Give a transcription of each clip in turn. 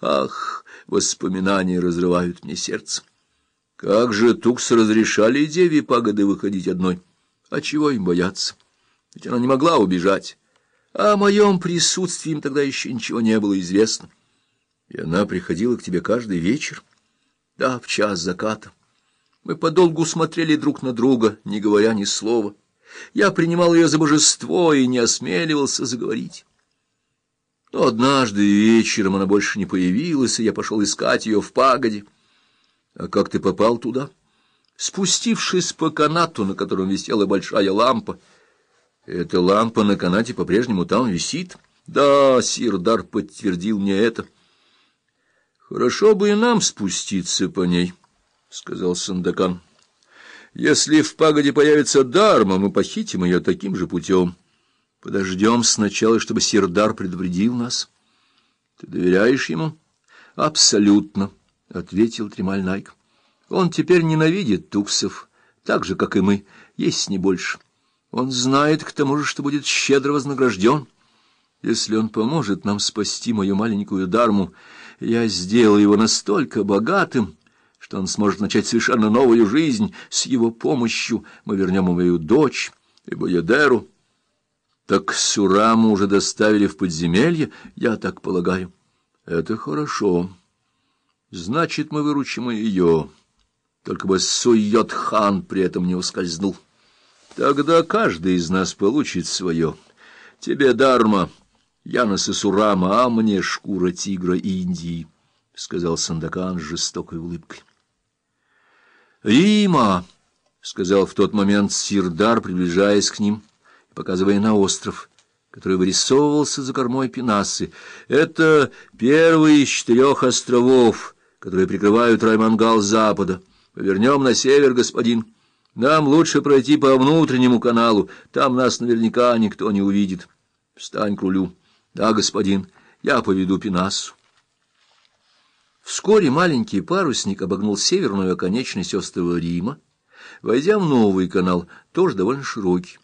Ах, воспоминания разрывают мне сердце. Как же Тукс разрешали деве пагоды выходить одной? А чего им бояться? Ведь она не могла убежать. А о моем присутствии им тогда еще ничего не было известно. И она приходила к тебе каждый вечер? Да, в час заката. Мы подолгу смотрели друг на друга, не говоря ни слова. Я принимал ее за божество и не осмеливался заговорить. Но однажды вечером она больше не появилась, и я пошел искать ее в пагоде. А как ты попал туда? Спустившись по канату, на котором висела большая лампа. Эта лампа на канате по-прежнему там висит? Да, Сирдар подтвердил мне это. Хорошо бы и нам спуститься по ней, — сказал Сандакан. Если в пагоде появится Дарма, мы похитим ее таким же путем. Подождем сначала, чтобы Сирдар предупредил нас. Ты доверяешь ему? Абсолютно, — ответил Тремаль Найк. Он теперь ненавидит туксов, так же, как и мы, есть не больше. Он знает, к тому же, что будет щедро вознагражден. Если он поможет нам спасти мою маленькую Дарму, я сделаю его настолько богатым, что он сможет начать совершенно новую жизнь. С его помощью мы вернем мою дочь и Боядеру. Так Сураму уже доставили в подземелье, я так полагаю. Это хорошо. Значит, мы выручим и ее. Только бы Суйот-хан при этом не ускользнул. Тогда каждый из нас получит свое. Тебе дарма, Яноса Сурама, а мне шкура тигра Индии, — сказал Сандакан с жестокой улыбкой. Рима, — сказал в тот момент Сирдар, приближаясь к ним, — показывая на остров, который вырисовывался за кормой Пенасы. Это первый из четырех островов, которые прикрывают Раймангал с запада. Повернем на север, господин. Нам лучше пройти по внутреннему каналу, там нас наверняка никто не увидит. Встань к рулю. Да, господин, я поведу Пенасу. Вскоре маленький парусник обогнул северную оконечность острова Рима, войдя в новый канал, тоже довольно широкий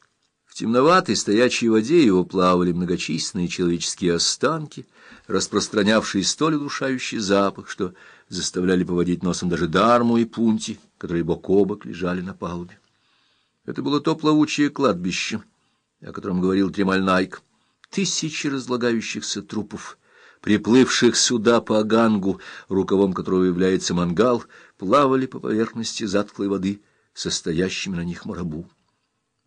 темноватой стоячей воде его плавали многочисленные человеческие останки, распространявшие столь удушающий запах, что заставляли поводить носом даже Дарму и Пунти, которые бок о бок лежали на палубе. Это было то плавучее кладбище, о котором говорил Тремаль Найк. Тысячи разлагающихся трупов, приплывших сюда по Агангу, рукавом которого является мангал, плавали по поверхности затклой воды, состоящими на них марабу.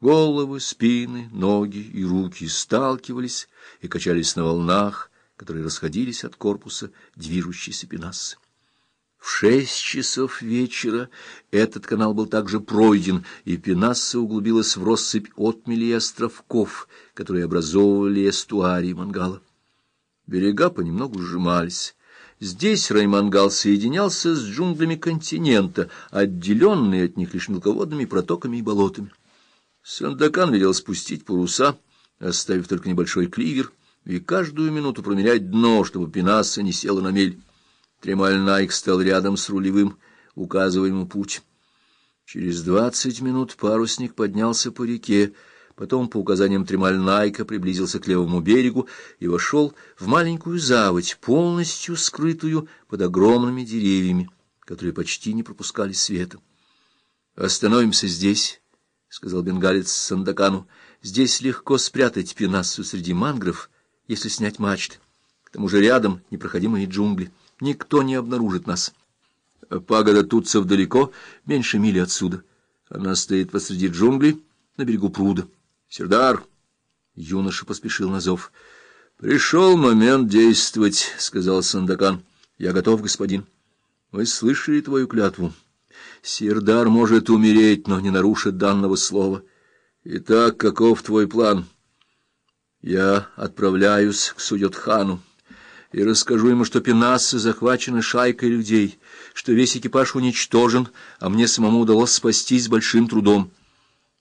Головы, спины, ноги и руки сталкивались и качались на волнах, которые расходились от корпуса движущейся пенасы. В шесть часов вечера этот канал был также пройден, и пенасса углубилась в россыпь отмелей островков, которые образовывали эстуарий Мангала. Берега понемногу сжимались. Здесь Раймангал соединялся с джунглями континента, отделенные от них лишь мелководными протоками и болотами. Сандакан велел спустить паруса, оставив только небольшой кливер, и каждую минуту промерять дно, чтобы пенаса не села на мель. Тремаль Найк стал рядом с рулевым, указывая ему путь. Через двадцать минут парусник поднялся по реке, потом, по указаниям Тремаль Найка, приблизился к левому берегу и вошел в маленькую заводь, полностью скрытую под огромными деревьями, которые почти не пропускали света. «Остановимся здесь», — сказал бенгалец Сандакану, — здесь легко спрятать пенассу среди мангров, если снять мачты. К тому же рядом непроходимые джунгли. Никто не обнаружит нас. Пагода Тутцев далеко, меньше мили отсюда. Она стоит посреди джунглей на берегу пруда. Сердар! Юноша поспешил на зов. — Пришел момент действовать, — сказал Сандакан. — Я готов, господин. Мы слышали твою клятву. Сирдар может умереть, но не нарушит данного слова. Итак, каков твой план? Я отправляюсь к Судетхану и расскажу ему, что Пенасса захвачена шайкой людей, что весь экипаж уничтожен, а мне самому удалось спастись с большим трудом.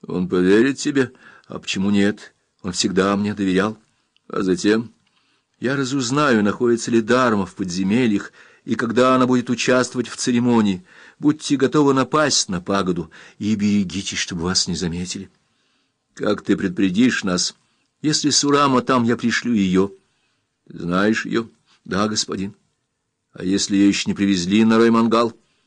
Он поверит тебе? А почему нет? Он всегда мне доверял. А затем я разузнаю, находится ли Дарма в подземельях, и когда она будет участвовать в церемонии, будьте готовы напасть на пагоду и берегитесь, чтобы вас не заметили. Как ты предупредишь нас? Если Сурама там, я пришлю ее. Знаешь ее? Да, господин. А если ее еще не привезли на Раймангал?